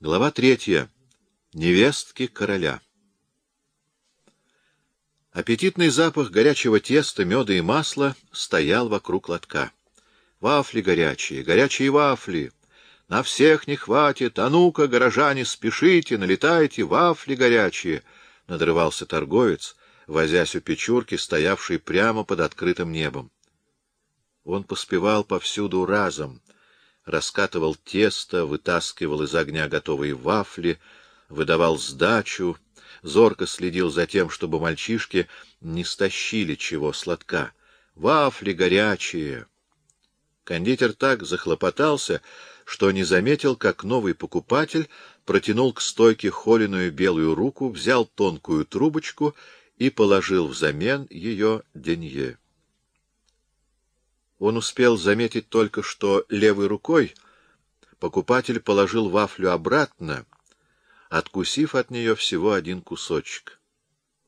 Глава третья. Невестки короля. Аппетитный запах горячего теста, меда и масла стоял вокруг лотка. Вафли горячие, горячие вафли. На всех не хватит. А ну-ка, горожане, спешите, налетайте, вафли горячие. Надрывался торговец, возясь у печурки, стоявшей прямо под открытым небом. Он поспевал повсюду разом — раскатывал тесто, вытаскивал из огня готовые вафли, выдавал сдачу, зорко следил за тем, чтобы мальчишки не стащили чего сладка. Вафли горячие! Кондитер так захлопотался, что не заметил, как новый покупатель протянул к стойке холеную белую руку, взял тонкую трубочку и положил взамен ее денье. Он успел заметить только, что левой рукой покупатель положил вафлю обратно, откусив от нее всего один кусочек.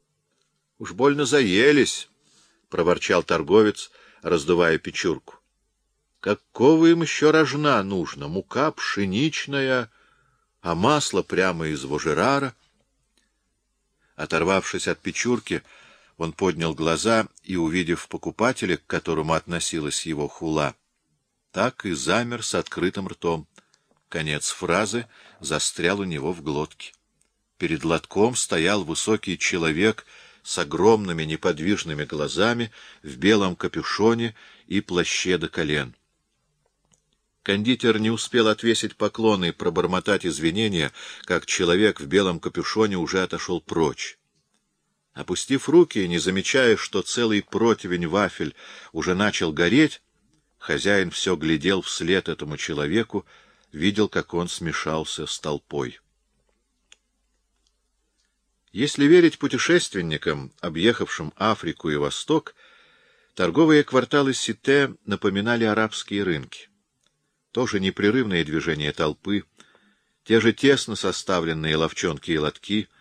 — Уж больно заелись, — проворчал торговец, раздувая печурку. — Какого им еще рожна нужно? Мука пшеничная, а масло прямо из вожерара. Оторвавшись от печурки, — он поднял глаза и, увидев покупателя, к которому относилась его хула, так и замер с открытым ртом. Конец фразы застрял у него в глотке. Перед лотком стоял высокий человек с огромными неподвижными глазами, в белом капюшоне и плаще до колен. Кондитер не успел отвесить поклоны и пробормотать извинения, как человек в белом капюшоне уже отошел прочь. Опустив руки, не замечая, что целый противень вафель уже начал гореть, хозяин все глядел вслед этому человеку, видел, как он смешался с толпой. Если верить путешественникам, объехавшим Африку и Восток, торговые кварталы Сите напоминали арабские рынки. Тоже непрерывное движение толпы, те же тесно составленные ловчонки и лотки —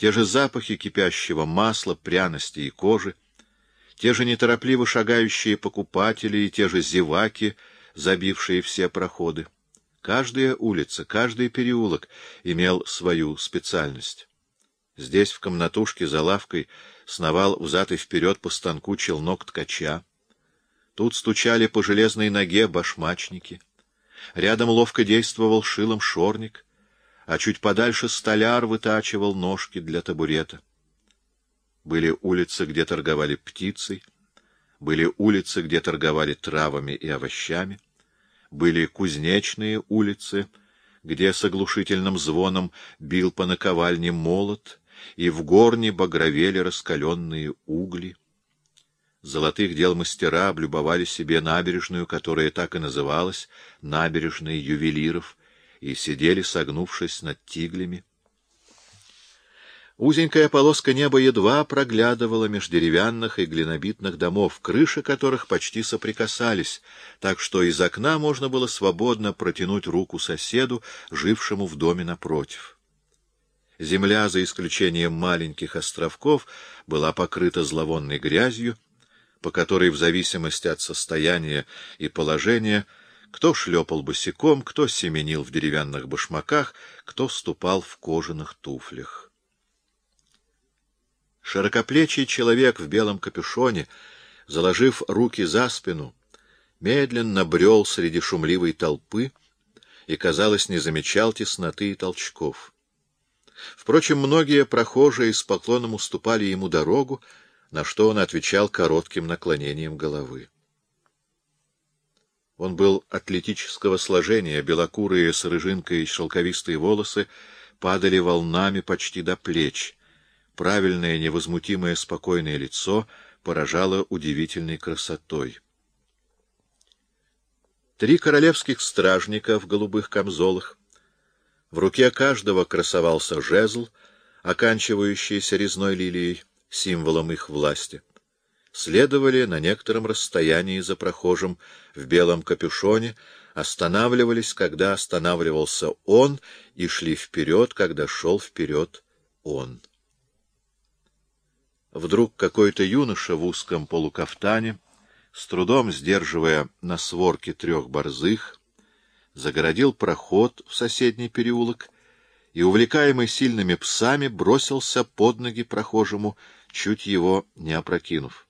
те же запахи кипящего масла, пряности и кожи, те же неторопливо шагающие покупатели и те же зеваки, забившие все проходы. Каждая улица, каждый переулок имел свою специальность. Здесь, в комнатушке за лавкой, сновал взад и вперед по станку челнок ткача. Тут стучали по железной ноге башмачники. Рядом ловко действовал шилом шорник — а чуть подальше столяр вытачивал ножки для табурета. Были улицы, где торговали птицей, были улицы, где торговали травами и овощами, были кузнечные улицы, где с оглушительным звоном бил по наковальне молот, и в горне багровели раскаленные угли. Золотых дел мастера облюбовали себе набережную, которая так и называлась «набережной ювелиров», и сидели, согнувшись над тиглями. Узенькая полоска неба едва проглядывала меж деревянных и глинобитных домов, крыши которых почти соприкасались, так что из окна можно было свободно протянуть руку соседу, жившему в доме напротив. Земля, за исключением маленьких островков, была покрыта зловонной грязью, по которой в зависимости от состояния и положения — кто шлепал босиком, кто семенил в деревянных башмаках, кто ступал в кожаных туфлях. Широкоплечий человек в белом капюшоне, заложив руки за спину, медленно брел среди шумливой толпы и, казалось, не замечал тесноты и толчков. Впрочем, многие прохожие с поклоном уступали ему дорогу, на что он отвечал коротким наклонением головы. Он был атлетического сложения, белокурые с рыжинкой шелковистые волосы падали волнами почти до плеч. Правильное, невозмутимое, спокойное лицо поражало удивительной красотой. Три королевских стражника в голубых камзолах. В руке каждого красовался жезл, оканчивающийся резной лилией, символом их власти следовали на некотором расстоянии за прохожим в белом капюшоне, останавливались, когда останавливался он, и шли вперед, когда шел вперед он. Вдруг какой-то юноша в узком полукафтане, с трудом сдерживая на сворке трех борзых, загородил проход в соседний переулок и, увлекаемый сильными псами, бросился под ноги прохожему, чуть его не опрокинув.